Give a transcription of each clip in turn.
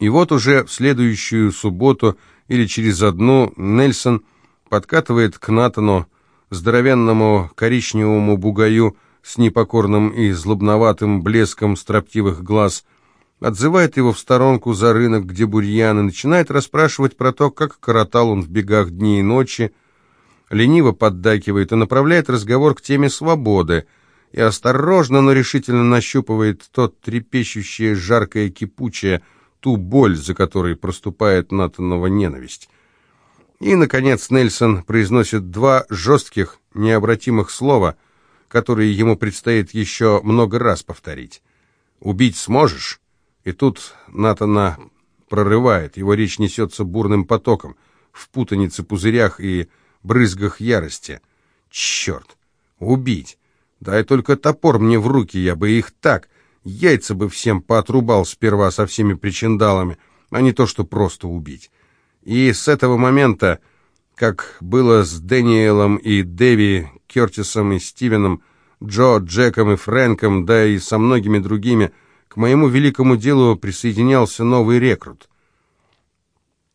И вот уже в следующую субботу или через одну Нельсон подкатывает к Натану, здоровенному коричневому бугаю с непокорным и злобноватым блеском строптивых глаз, отзывает его в сторонку за рынок, где бурьян, и начинает расспрашивать про то, как коротал он в бегах дни и ночи, лениво поддакивает и направляет разговор к теме свободы, и осторожно, но решительно нащупывает тот трепещущее, жаркое, кипучее, ту боль, за которой проступает Натанова ненависть. И, наконец, Нельсон произносит два жестких, необратимых слова, которые ему предстоит еще много раз повторить. «Убить сможешь?» И тут Натана прорывает, его речь несется бурным потоком, в путанице пузырях и брызгах ярости. «Черт! Убить! Дай только топор мне в руки, я бы их так...» Яйца бы всем поотрубал сперва со всеми причиндалами, а не то, что просто убить. И с этого момента, как было с Дэниелом и Дэви, Кертисом и Стивеном, Джо, Джеком и Фрэнком, да и со многими другими, к моему великому делу присоединялся новый рекрут.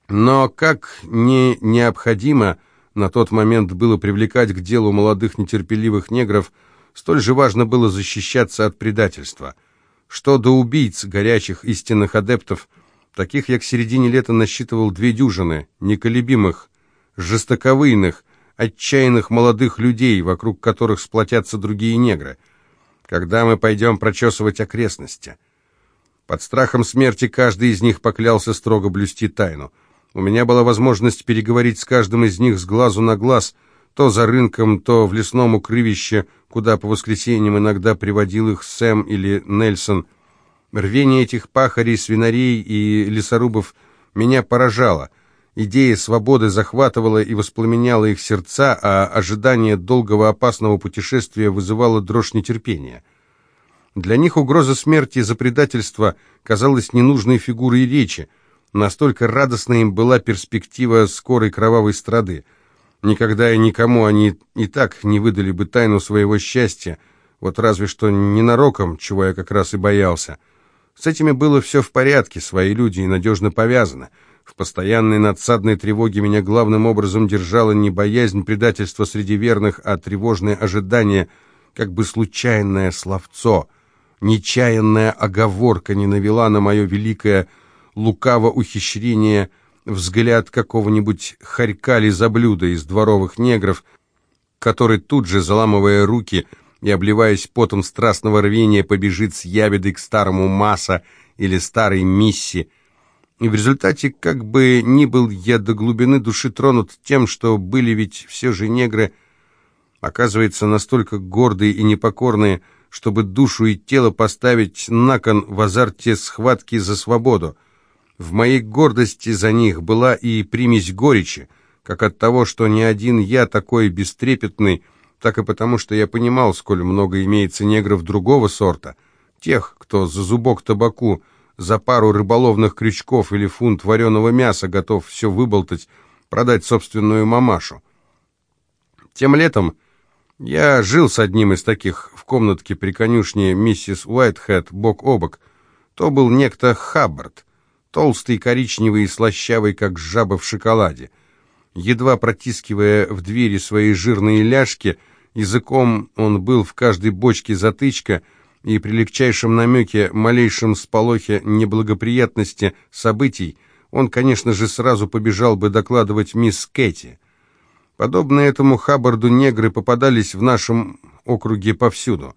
Но как не необходимо на тот момент было привлекать к делу молодых нетерпеливых негров, столь же важно было защищаться от предательства – что до убийц, горячих истинных адептов, таких я к середине лета насчитывал две дюжины, неколебимых, жестоковыйных, отчаянных молодых людей, вокруг которых сплотятся другие негры. Когда мы пойдем прочесывать окрестности? Под страхом смерти каждый из них поклялся строго блюсти тайну. У меня была возможность переговорить с каждым из них с глазу на глаз, то за рынком, то в лесном укрывище, куда по воскресеньям иногда приводил их Сэм или Нельсон. Рвение этих пахарей, свинарей и лесорубов меня поражало. Идея свободы захватывала и воспламеняла их сердца, а ожидание долгого опасного путешествия вызывало дрожь нетерпения. Для них угроза смерти за предательство казалась ненужной фигурой речи, настолько радостной им была перспектива скорой кровавой страды. Никогда и никому они и так не выдали бы тайну своего счастья, вот разве что ненароком, чего я как раз и боялся. С этими было все в порядке, свои люди и надежно повязаны. В постоянной надсадной тревоге меня главным образом держала не боязнь предательства среди верных, а тревожное ожидание, как бы случайное словцо, нечаянная оговорка не навела на мое великое лукаво ухищрение — взгляд какого-нибудь хорька лизоблюда из дворовых негров, который тут же, заламывая руки и обливаясь потом страстного рвения, побежит с ябедой к старому Маса или старой Мисси. И в результате, как бы ни был я до глубины души тронут тем, что были ведь все же негры, оказывается, настолько гордые и непокорные, чтобы душу и тело поставить на кон в азарте схватки за свободу. В моей гордости за них была и примесь горечи, как от того, что не один я такой бестрепетный, так и потому, что я понимал, сколь много имеется негров другого сорта, тех, кто за зубок табаку, за пару рыболовных крючков или фунт вареного мяса готов все выболтать, продать собственную мамашу. Тем летом я жил с одним из таких в комнатке при конюшне миссис Уайтхед бок о бок. То был некто Хаббард, толстый, коричневый и слащавый, как жаба в шоколаде. Едва протискивая в двери свои жирные ляжки, языком он был в каждой бочке затычка, и при легчайшем намеке, малейшем сполохе неблагоприятности событий, он, конечно же, сразу побежал бы докладывать мисс Кэти. Подобно этому Хаббарду негры попадались в нашем округе повсюду.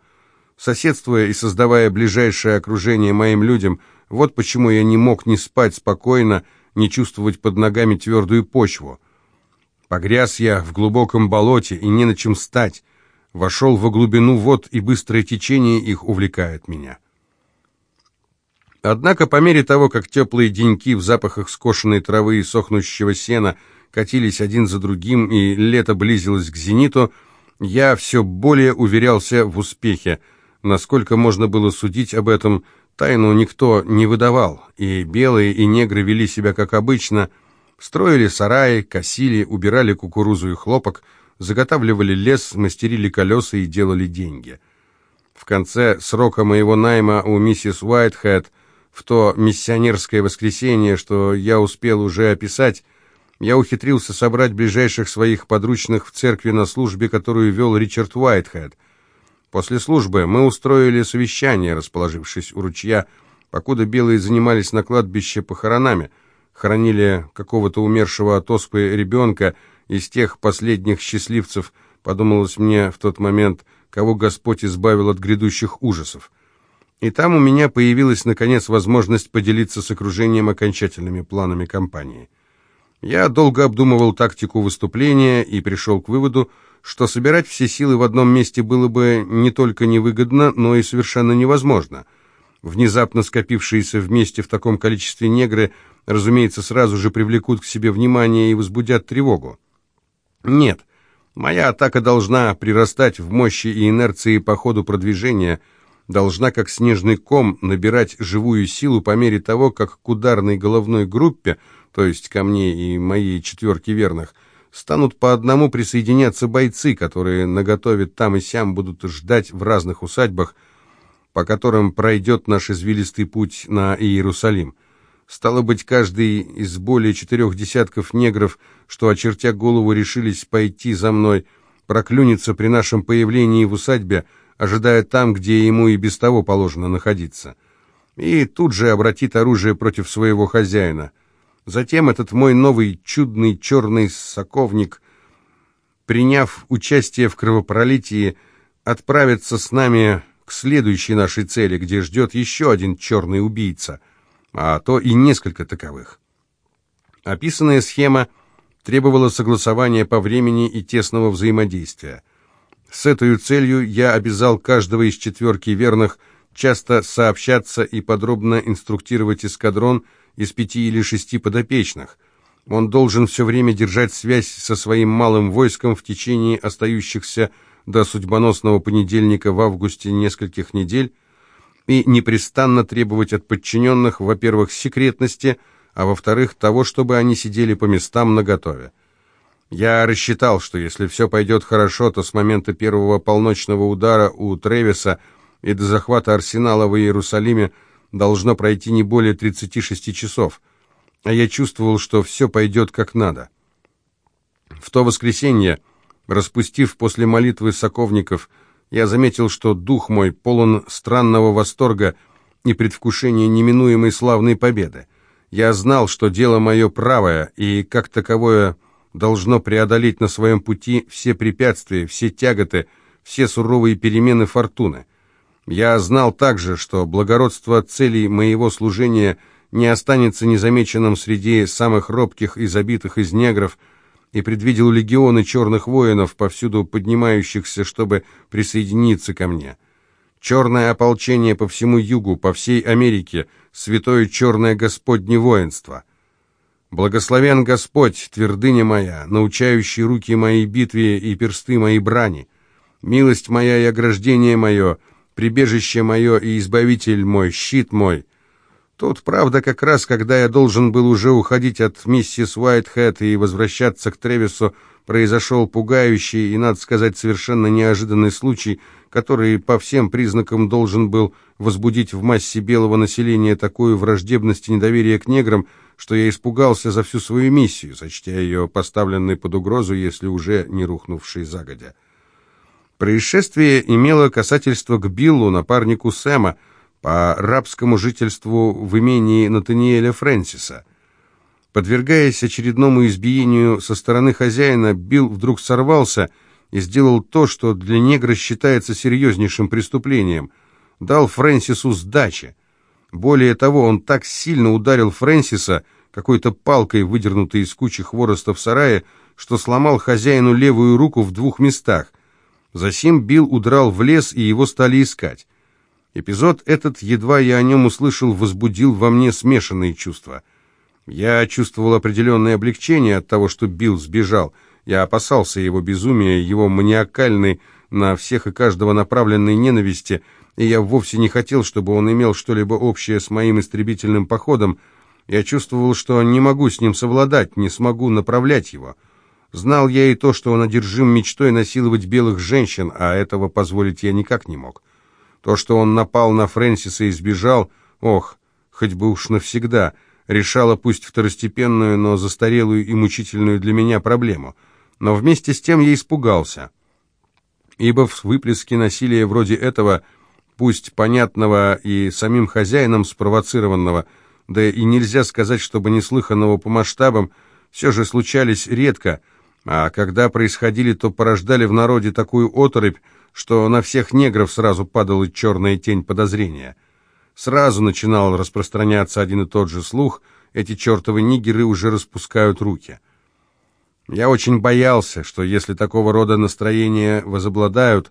Соседствуя и создавая ближайшее окружение моим людям – вот почему я не мог ни спать спокойно, ни чувствовать под ногами твердую почву. Погряз я в глубоком болоте и не на чем стать. Вошел во глубину вод, и быстрое течение их увлекает меня. Однако по мере того, как теплые деньки в запахах скошенной травы и сохнущего сена катились один за другим, и лето близилось к зениту, я все более уверялся в успехе. Насколько можно было судить об этом, Тайну никто не выдавал, и белые, и негры вели себя как обычно, строили сараи, косили, убирали кукурузу и хлопок, заготавливали лес, мастерили колеса и делали деньги. В конце срока моего найма у миссис Уайтхед в то миссионерское воскресенье, что я успел уже описать, я ухитрился собрать ближайших своих подручных в церкви на службе, которую вел Ричард Уайтхед. После службы мы устроили совещание, расположившись у ручья, покуда белые занимались на кладбище похоронами, хоронили какого-то умершего от оспы ребенка из тех последних счастливцев, подумалось мне в тот момент, кого Господь избавил от грядущих ужасов. И там у меня появилась, наконец, возможность поделиться с окружением окончательными планами кампании. Я долго обдумывал тактику выступления и пришел к выводу, что собирать все силы в одном месте было бы не только невыгодно, но и совершенно невозможно. Внезапно скопившиеся вместе в таком количестве негры, разумеется, сразу же привлекут к себе внимание и возбудят тревогу. Нет, моя атака должна прирастать в мощи и инерции по ходу продвижения – должна, как снежный ком, набирать живую силу по мере того, как к ударной головной группе, то есть ко мне и моей четверке верных, станут по одному присоединяться бойцы, которые наготове там и сям будут ждать в разных усадьбах, по которым пройдет наш извилистый путь на Иерусалим. Стало быть, каждый из более четырех десятков негров, что, очертя голову, решились пойти за мной, проклюнется при нашем появлении в усадьбе, ожидая там, где ему и без того положено находиться. И тут же обратит оружие против своего хозяина. Затем этот мой новый чудный черный соковник, приняв участие в кровопролитии, отправится с нами к следующей нашей цели, где ждет еще один черный убийца, а то и несколько таковых. Описанная схема требовала согласования по времени и тесного взаимодействия. С этой целью я обязал каждого из четверки верных часто сообщаться и подробно инструктировать эскадрон из пяти или шести подопечных. Он должен все время держать связь со своим малым войском в течение остающихся до судьбоносного понедельника в августе нескольких недель и непрестанно требовать от подчиненных, во-первых, секретности, а во-вторых, того, чтобы они сидели по местам наготове. Я рассчитал, что если все пойдет хорошо, то с момента первого полночного удара у Тревиса и до захвата арсенала в Иерусалиме должно пройти не более 36 часов. А я чувствовал, что все пойдет как надо. В то воскресенье, распустив после молитвы соковников, я заметил, что дух мой полон странного восторга и предвкушения неминуемой славной победы. Я знал, что дело мое правое, и как таковое должно преодолеть на своем пути все препятствия, все тяготы, все суровые перемены фортуны. Я знал также, что благородство целей моего служения не останется незамеченным среди самых робких и забитых из негров, и предвидел легионы черных воинов, повсюду поднимающихся, чтобы присоединиться ко мне. Черное ополчение по всему югу, по всей Америке, святое черное Господне воинство. Благословен Господь, твердыня моя, научающий руки моей битве и персты моей брани. Милость моя и ограждение мое, прибежище мое и избавитель мой, щит мой. Тут, правда, как раз, когда я должен был уже уходить от миссис Уайтхед и возвращаться к Тревису, произошел пугающий и, надо сказать, совершенно неожиданный случай, который по всем признакам должен был возбудить в массе белого населения такую враждебность и недоверие к неграм, что я испугался за всю свою миссию, сочтя ее поставленной под угрозу, если уже не рухнувшей загодя. Происшествие имело касательство к Биллу, напарнику Сэма, по рабскому жительству в имении Натаниэля Фрэнсиса. Подвергаясь очередному избиению со стороны хозяина, Билл вдруг сорвался и сделал то, что для негра считается серьезнейшим преступлением. Дал Фрэнсису сдачи. Более того, он так сильно ударил Фрэнсиса какой-то палкой, выдернутой из кучи хвороста в сарае, что сломал хозяину левую руку в двух местах. Засим Билл удрал в лес, и его стали искать. Эпизод этот, едва я о нем услышал, возбудил во мне смешанные чувства. Я чувствовал определенное облегчение от того, что Билл сбежал. Я опасался его безумия, его маниакальной, на всех и каждого направленной ненависти — и я вовсе не хотел, чтобы он имел что-либо общее с моим истребительным походом. Я чувствовал, что не могу с ним совладать, не смогу направлять его. Знал я и то, что он одержим мечтой насиловать белых женщин, а этого позволить я никак не мог. То, что он напал на Фрэнсиса и сбежал, ох, хоть бы уж навсегда, решала пусть второстепенную, но застарелую и мучительную для меня проблему. Но вместе с тем я испугался. Ибо в выплеске насилия вроде этого, пусть понятного и самим хозяином спровоцированного, да и нельзя сказать, чтобы неслыханного по масштабам, все же случались редко, а когда происходили, то порождали в народе такую оторопь, что на всех негров сразу падала черная тень подозрения. Сразу начинал распространяться один и тот же слух, эти чертовы нигеры уже распускают руки. Я очень боялся, что если такого рода настроения возобладают,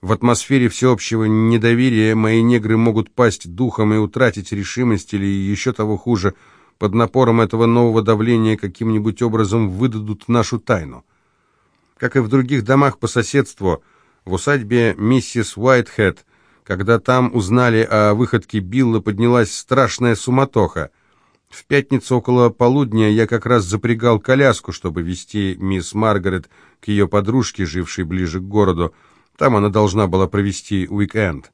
в атмосфере всеобщего недоверия мои негры могут пасть духом и утратить решимость или еще того хуже, под напором этого нового давления каким-нибудь образом выдадут нашу тайну. Как и в других домах по соседству, в усадьбе миссис Уайтхед когда там узнали о выходке Билла, поднялась страшная суматоха. В пятницу около полудня я как раз запрягал коляску, чтобы вести мисс Маргарет к ее подружке, жившей ближе к городу. Там она должна была провести уик-энд.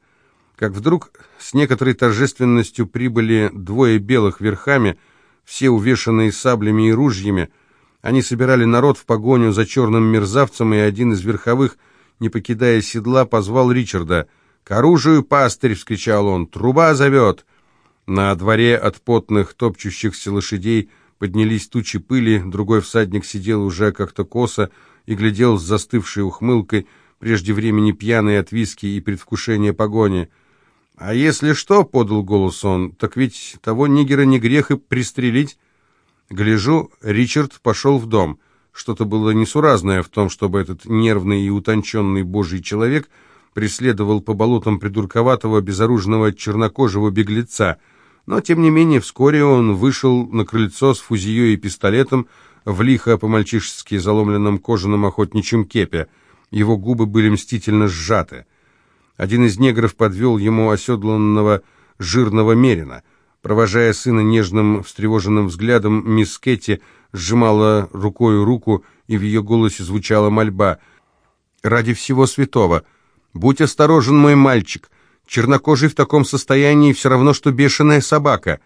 Как вдруг с некоторой торжественностью прибыли двое белых верхами, все увешанные саблями и ружьями. Они собирали народ в погоню за черным мерзавцем, и один из верховых, не покидая седла, позвал Ричарда — «К оружию, пастырь!» — вскричал он. «Труба зовет!» На дворе от потных, топчущихся лошадей поднялись тучи пыли, другой всадник сидел уже как-то косо и глядел с застывшей ухмылкой, прежде времени пьяный от виски и предвкушения погони. «А если что?» — подал голос он. «Так ведь того нигера не грех и пристрелить». Гляжу, Ричард пошел в дом. Что-то было несуразное в том, чтобы этот нервный и утонченный божий человек — преследовал по болотам придурковатого, безоружного чернокожего беглеца, но, тем не менее, вскоре он вышел на крыльцо с фузией и пистолетом в лихо по-мальчишески заломленном кожаном охотничьем кепе. Его губы были мстительно сжаты. Один из негров подвел ему оседланного жирного мерина. Провожая сына нежным, встревоженным взглядом, мисс Кетти сжимала рукою руку, и в ее голосе звучала мольба. «Ради всего святого!» «Будь осторожен, мой мальчик. Чернокожий в таком состоянии все равно, что бешеная собака».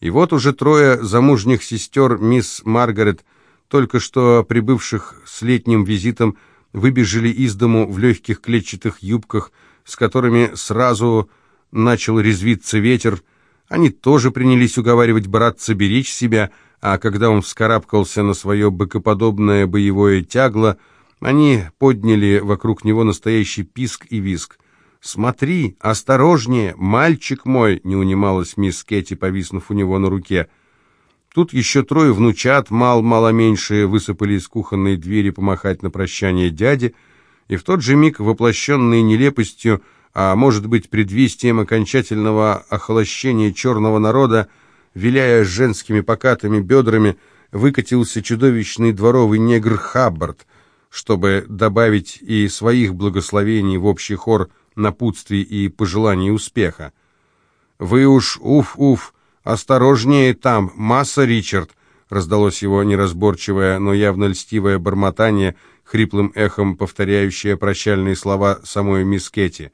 И вот уже трое замужних сестер мисс Маргарет, только что прибывших с летним визитом, выбежали из дому в легких клетчатых юбках, с которыми сразу начал резвиться ветер. Они тоже принялись уговаривать братца беречь себя, а когда он вскарабкался на свое быкоподобное боевое тягло, они подняли вокруг него настоящий писк и виск. «Смотри, осторожнее, мальчик мой!» — не унималась мисс Кетти, повиснув у него на руке. Тут еще трое внучат, мал-мало меньшие, высыпали из кухонной двери помахать на прощание дяде, и в тот же миг, воплощенные нелепостью, а может быть предвестием окончательного охолощения черного народа, виляя женскими покатыми бедрами, выкатился чудовищный дворовый негр Хаббард, чтобы добавить и своих благословений в общий хор напутствий и пожеланий успеха. «Вы уж, уф-уф, осторожнее там, масса, Ричард!» раздалось его неразборчивое, но явно льстивое бормотание, хриплым эхом повторяющее прощальные слова самой мисс Кетти.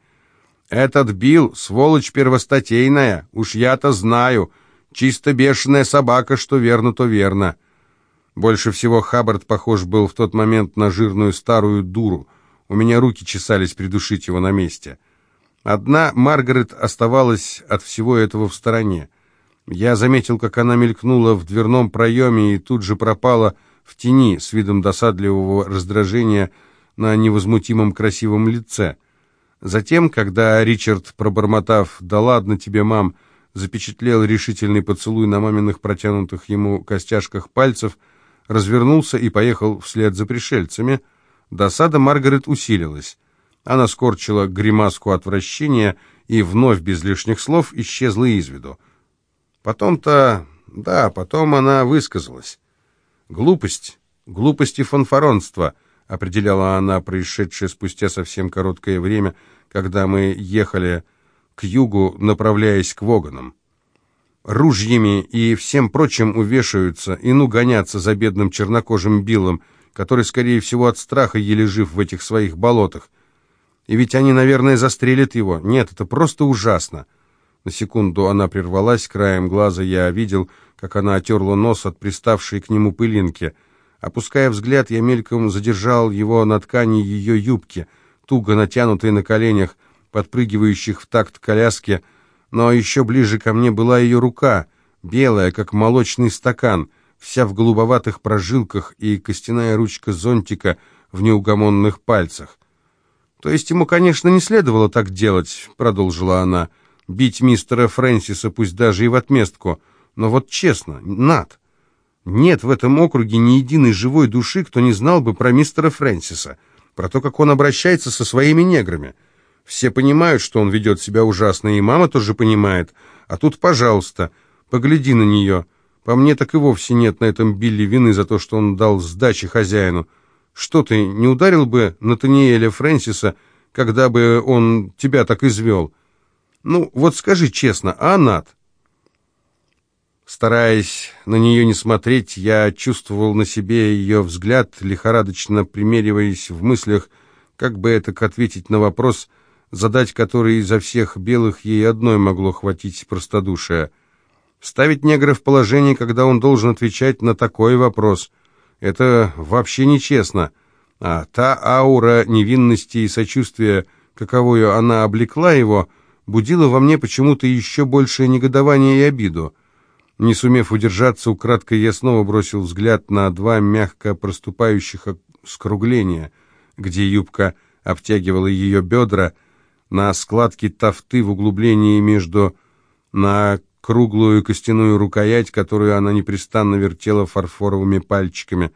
«Этот Билл, сволочь первостатейная, уж я-то знаю, чисто бешеная собака, что верно, то верно». Больше всего Хаббард похож был в тот момент на жирную старую дуру. У меня руки чесались придушить его на месте. Одна Маргарет оставалась от всего этого в стороне. Я заметил, как она мелькнула в дверном проеме и тут же пропала в тени с видом досадливого раздражения на невозмутимом красивом лице. Затем, когда Ричард, пробормотав «Да ладно тебе, мам», запечатлел решительный поцелуй на маминых протянутых ему костяшках пальцев, развернулся и поехал вслед за пришельцами. Досада Маргарет усилилась. Она скорчила гримаску отвращения и вновь без лишних слов исчезла из виду. Потом-то... да, потом она высказалась. «Глупость, глупость и фанфаронство», — определяла она, происшедшее спустя совсем короткое время, когда мы ехали к югу, направляясь к Воганам ружьями и всем прочим увешаются и ну гоняться за бедным чернокожим Биллом, который, скорее всего, от страха еле жив в этих своих болотах. И ведь они, наверное, застрелят его. Нет, это просто ужасно. На секунду она прервалась, краем глаза я видел, как она отерла нос от приставшей к нему пылинки. Опуская взгляд, я мельком задержал его на ткани ее юбки, туго натянутой на коленях, подпрыгивающих в такт коляски, но еще ближе ко мне была ее рука, белая, как молочный стакан, вся в голубоватых прожилках и костяная ручка зонтика в неугомонных пальцах. «То есть ему, конечно, не следовало так делать», — продолжила она, — «бить мистера Фрэнсиса, пусть даже и в отместку. Но вот честно, Над, нет в этом округе ни единой живой души, кто не знал бы про мистера Фрэнсиса, про то, как он обращается со своими неграми. Все понимают, что он ведет себя ужасно, и мама тоже понимает. А тут, пожалуйста, погляди на нее. По мне так и вовсе нет на этом Билли вины за то, что он дал сдачи хозяину. Что ты, не ударил бы Натаниэля Фрэнсиса, когда бы он тебя так извел? Ну, вот скажи честно, а Нат? Стараясь на нее не смотреть, я чувствовал на себе ее взгляд, лихорадочно примериваясь в мыслях, как бы это ответить на вопрос, задать который изо всех белых ей одной могло хватить простодушия. Ставить негра в положение, когда он должен отвечать на такой вопрос — это вообще нечестно. А та аура невинности и сочувствия, каковую она облекла его, будила во мне почему-то еще большее негодование и обиду. Не сумев удержаться, украдкой я снова бросил взгляд на два мягко проступающих скругления, где юбка обтягивала ее бедра, на складки тафты в углублении между, на круглую костяную рукоять, которую она непрестанно вертела фарфоровыми пальчиками.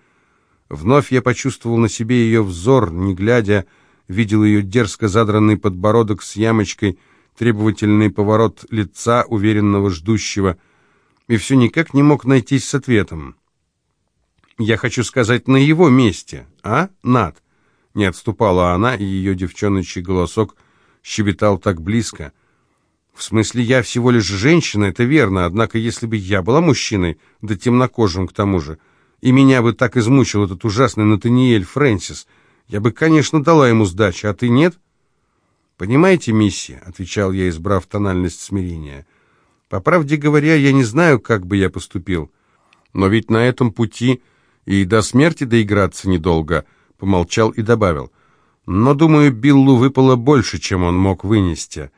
Вновь я почувствовал на себе ее взор, не глядя, видел ее дерзко задранный подбородок с ямочкой, требовательный поворот лица, уверенного ждущего, и все никак не мог найтись с ответом. «Я хочу сказать, на его месте, а, Над?» Не отступала она, и ее девчоночий голосок щебетал так близко — в смысле, я всего лишь женщина, это верно, однако если бы я была мужчиной, да темнокожим к тому же, и меня бы так измучил этот ужасный Натаниэль Фрэнсис, я бы, конечно, дала ему сдачи, а ты нет? «Понимаете, миссия», — отвечал я, избрав тональность смирения, — «по правде говоря, я не знаю, как бы я поступил, но ведь на этом пути и до смерти доиграться недолго», — помолчал и добавил, «но, думаю, Биллу выпало больше, чем он мог вынести».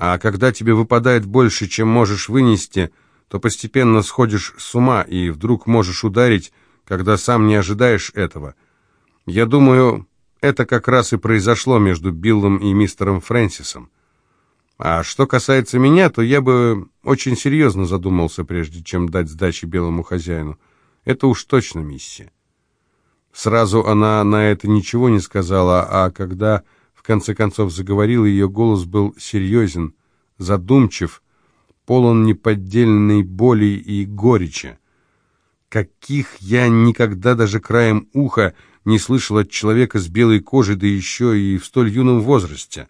А когда тебе выпадает больше, чем можешь вынести, то постепенно сходишь с ума и вдруг можешь ударить, когда сам не ожидаешь этого. Я думаю, это как раз и произошло между Биллом и мистером Фрэнсисом. А что касается меня, то я бы очень серьезно задумался, прежде чем дать сдачи белому хозяину. Это уж точно миссия. Сразу она на это ничего не сказала, а когда конце концов заговорил, ее голос был серьезен, задумчив, полон неподдельной боли и горечи. Каких я никогда даже краем уха не слышал от человека с белой кожей, да еще и в столь юном возрасте.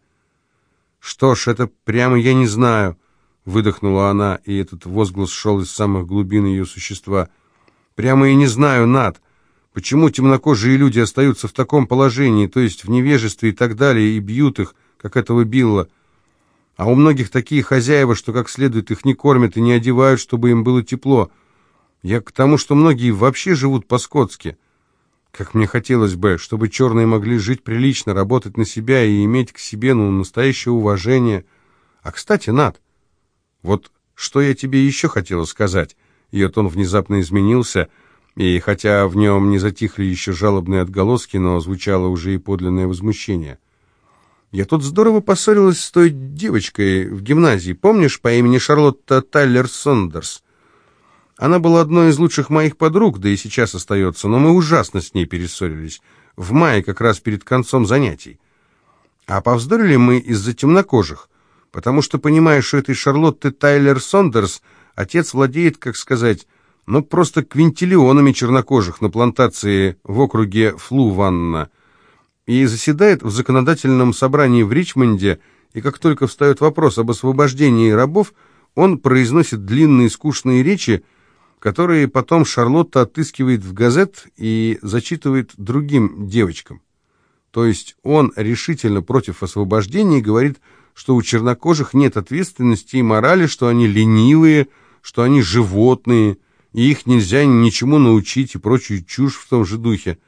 «Что ж, это прямо я не знаю», — выдохнула она, и этот возглас шел из самых глубин ее существа. «Прямо и не знаю, Над. Почему темнокожие люди остаются в таком положении, то есть в невежестве и так далее, и бьют их, как этого Билла? А у многих такие хозяева, что как следует их не кормят и не одевают, чтобы им было тепло. Я к тому, что многие вообще живут по-скотски. Как мне хотелось бы, чтобы черные могли жить прилично, работать на себя и иметь к себе, ну, настоящее уважение. А, кстати, Над, вот что я тебе еще хотела сказать. Ее тон внезапно изменился — и хотя в нем не затихли еще жалобные отголоски, но звучало уже и подлинное возмущение. «Я тут здорово поссорилась с той девочкой в гимназии, помнишь, по имени Шарлотта Тайлер Сондерс? Она была одной из лучших моих подруг, да и сейчас остается, но мы ужасно с ней перессорились, в мае, как раз перед концом занятий. А повздорили мы из-за темнокожих, потому что, понимаешь, что этой Шарлотты Тайлер Сондерс отец владеет, как сказать, ну, просто квинтиллионами чернокожих на плантации в округе Флуванна, и заседает в законодательном собрании в Ричмонде, и как только встает вопрос об освобождении рабов, он произносит длинные скучные речи, которые потом Шарлотта отыскивает в газет и зачитывает другим девочкам. То есть он решительно против освобождения и говорит, что у чернокожих нет ответственности и морали, что они ленивые, что они животные, и их нельзя ничему научить и прочую чушь в том же духе.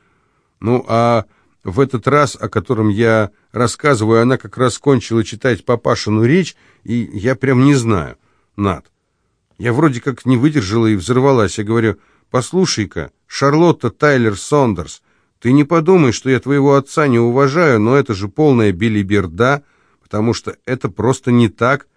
Ну, а в этот раз, о котором я рассказываю, она как раз кончила читать папашину речь, и я прям не знаю, Над. Я вроде как не выдержала и взорвалась. Я говорю, послушай-ка, Шарлотта Тайлер Сондерс, ты не подумай, что я твоего отца не уважаю, но это же полная билиберда, потому что это просто не так.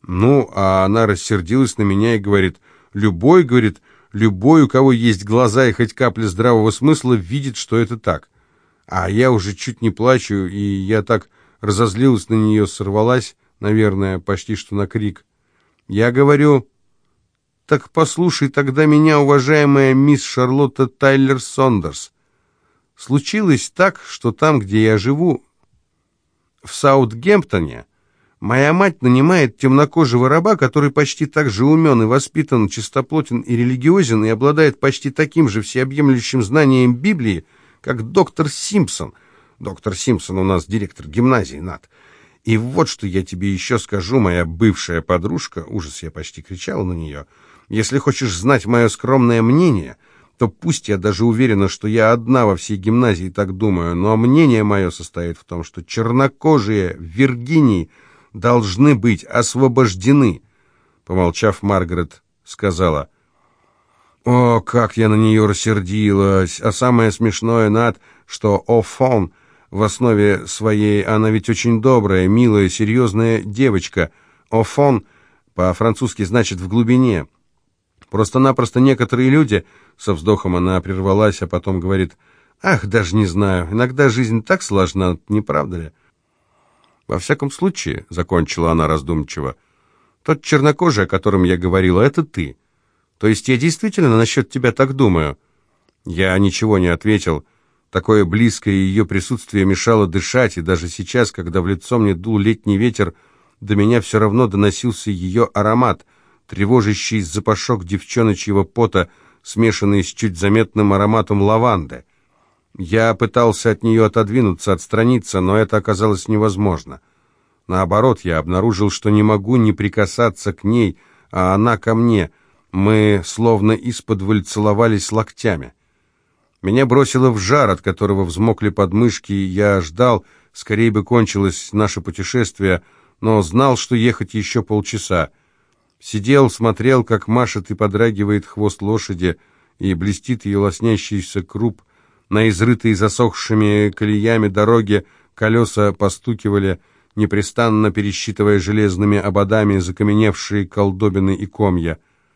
Ну, а она рассердилась на меня и говорит, любой, говорит, любой, у кого есть глаза и хоть капля здравого смысла, видит, что это так. А я уже чуть не плачу, и я так разозлилась на нее, сорвалась, наверное, почти что на крик. Я говорю, так послушай тогда меня, уважаемая мисс Шарлотта Тайлер Сондерс. Случилось так, что там, где я живу, в Саутгемптоне, моя мать нанимает темнокожего раба, который почти так же умен и воспитан, чистоплотен и религиозен, и обладает почти таким же всеобъемлющим знанием Библии, как доктор Симпсон. Доктор Симпсон у нас директор гимназии, Над. И вот что я тебе еще скажу, моя бывшая подружка, ужас, я почти кричал на нее, если хочешь знать мое скромное мнение, то пусть я даже уверена, что я одна во всей гимназии так думаю, но мнение мое состоит в том, что чернокожие в Виргинии должны быть освобождены. Помолчав, Маргарет сказала, «О, как я на нее рассердилась! А самое смешное, Над, что О'Фон в основе своей, она ведь очень добрая, милая, серьезная девочка. Офон по-французски значит «в глубине». Просто-напросто некоторые люди... Со вздохом она прервалась, а потом говорит, «Ах, даже не знаю, иногда жизнь так сложна, не правда ли?» «Во всяком случае», — закончила она раздумчиво, «тот чернокожий, о котором я говорила, это ты. То есть я действительно насчет тебя так думаю?» Я ничего не ответил, — Такое близкое ее присутствие мешало дышать, и даже сейчас, когда в лицо мне дул летний ветер, до меня все равно доносился ее аромат, тревожащий запашок девчоночьего пота, смешанный с чуть заметным ароматом лаванды. Я пытался от нее отодвинуться, отстраниться, но это оказалось невозможно. Наоборот, я обнаружил, что не могу не прикасаться к ней, а она ко мне. Мы словно из-под целовались локтями. Меня бросило в жар, от которого взмокли подмышки, и я ждал, скорее бы кончилось наше путешествие, но знал, что ехать еще полчаса. Сидел, смотрел, как машет и подрагивает хвост лошади, и блестит ее лоснящийся круп. На изрытой засохшими колеями дороги колеса постукивали, непрестанно пересчитывая железными ободами закаменевшие колдобины и комья —